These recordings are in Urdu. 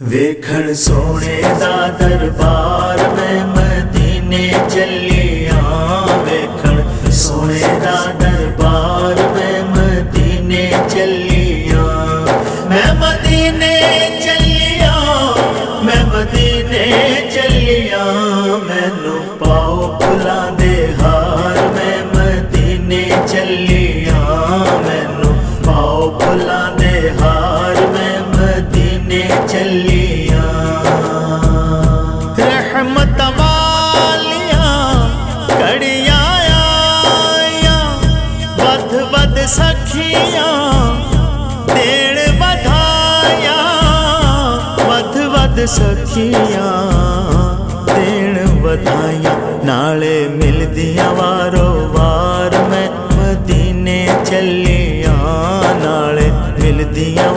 ویکھن سونے دا دربار میں مدینے چلی سخیاں پیڑ بدھایا ود ود سخیاں پیڑ بدھایا نالے ملدیاں وارو وار میں مدینے چلیاں نالے ملدیاں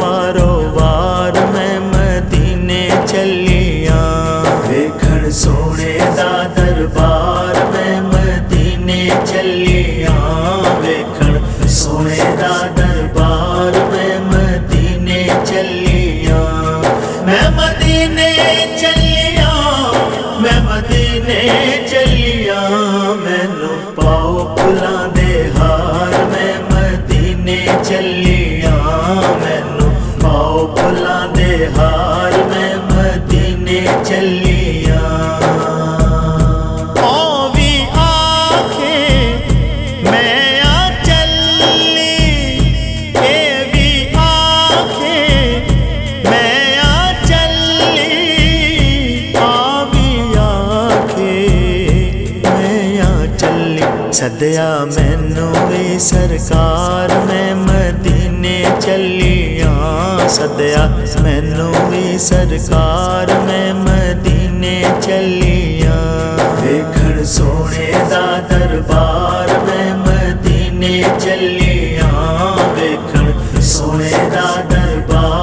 میں مدینے چلیا، میں مدینے چلیا مینو پاؤ پلا دے ہار، میں مدینے چلیا مینو پاؤ پلا دے ہار۔ مینو بھی سرکار میں مدینے چلیاں سدیا مینو بھی سرکار میں مدینے چلیاں دیکھن سونے دا دربار میں مدینے چلیاں دیکھ سونے دا دربار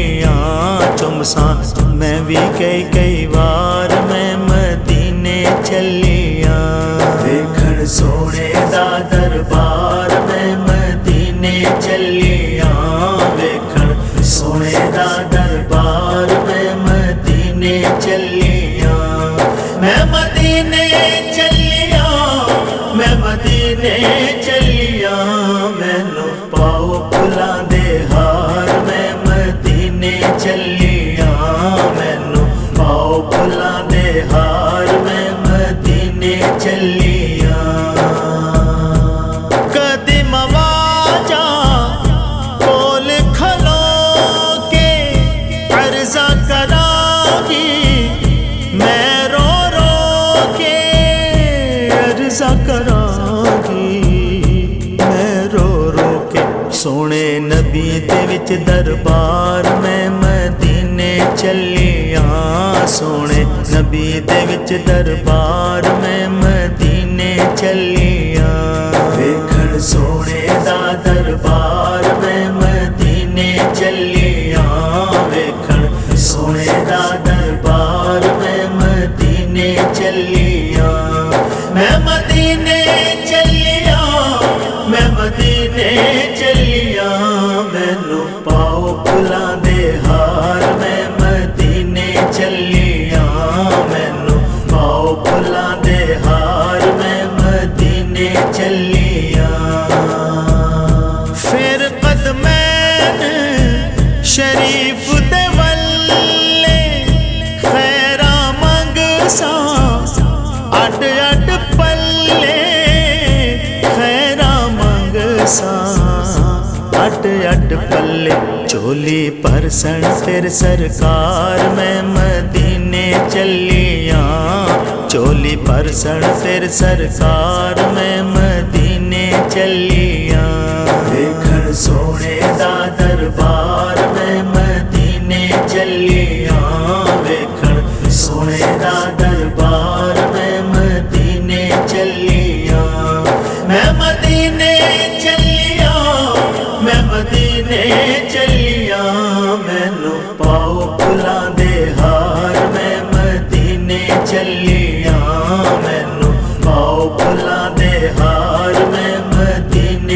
ساں میں بھی کئی کئی بار میں مدینے چلیا گھر سونے دا دربار میں مدینے چلی دے وچ دربار میں مدینے چلیا سونے نبی دے وچ دربار میں مدینے چل بولی پر سن پھر سرکار میں مدینے چلیاں چولی پر سن پھر سرکار میں مدینے چلیاں گھر سونے دا دربار میں مدینے چلیاں ویکھن سونے دا دربار میں مدینے چلیاں میں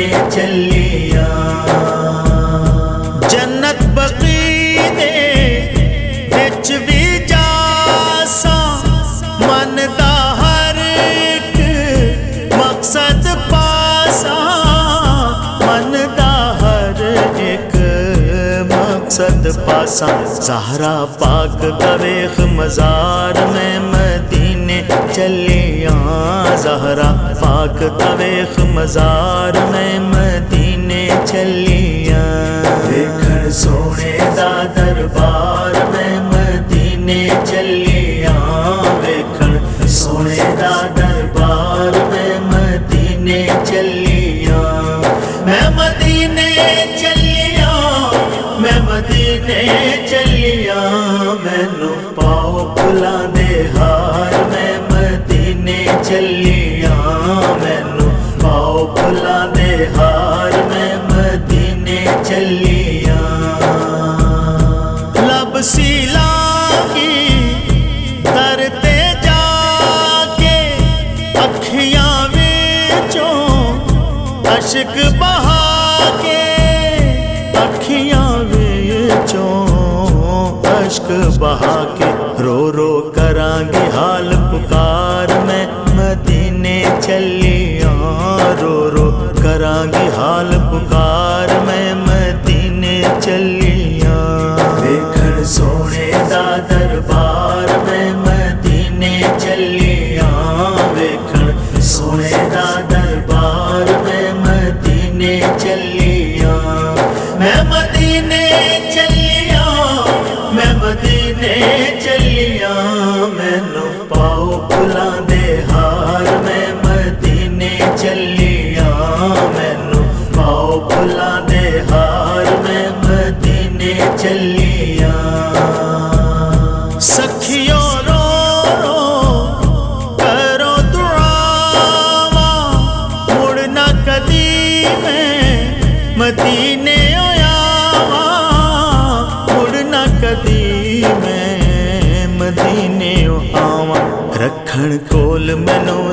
مدینے جنت بقی دے وچ بھی جاسا من دا ہر ایک مقصد پاسا من دا ہر ایک مقصد پاسا زہرا پاک دویخ مزار میں چلیاں زہرا، پاک دویخ مزار میں مدینے چلیاں دیکھن سونے دا دربار میں مدینے چلیاں دیکھن سونے دا دربار میں مدینے چلیاں میں مدینے چلیاں میں مدینے چلیاں مینو پاؤ پلا دے ہار مینو پاؤ پلا دے ہار میں مدینے چلیاں۔ لب سیلا کی کرتے جا کے، اکھیاں وچوں اشک بہا کے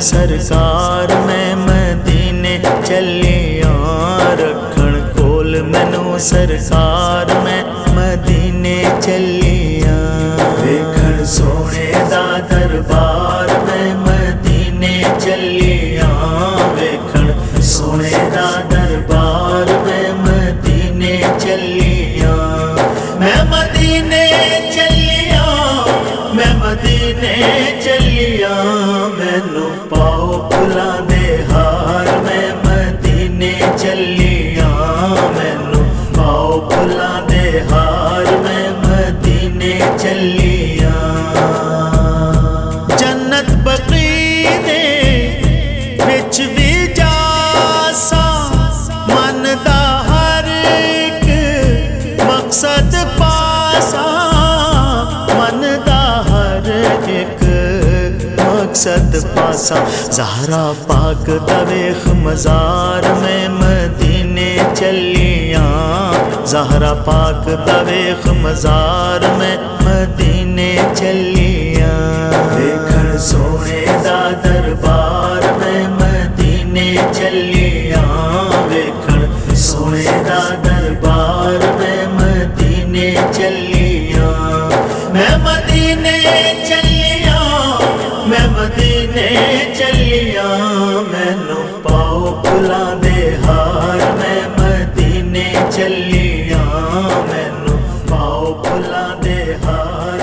سرکار میں مدینے چلیاں رکھن کول مینو سرکار میں مدینے چلیاں دیکھن سونے دا دربار مینو پاؤ پلا دے ہار مقصد پاسا زہرا پاک دویخ مزار میں مدینے چلیاں زہرا پاک دویخ مزار میں مدینے چلیاں دیکھن سونے دا دربار میں مدینے چلیاں دیکھن سونے دا دربار دے ہار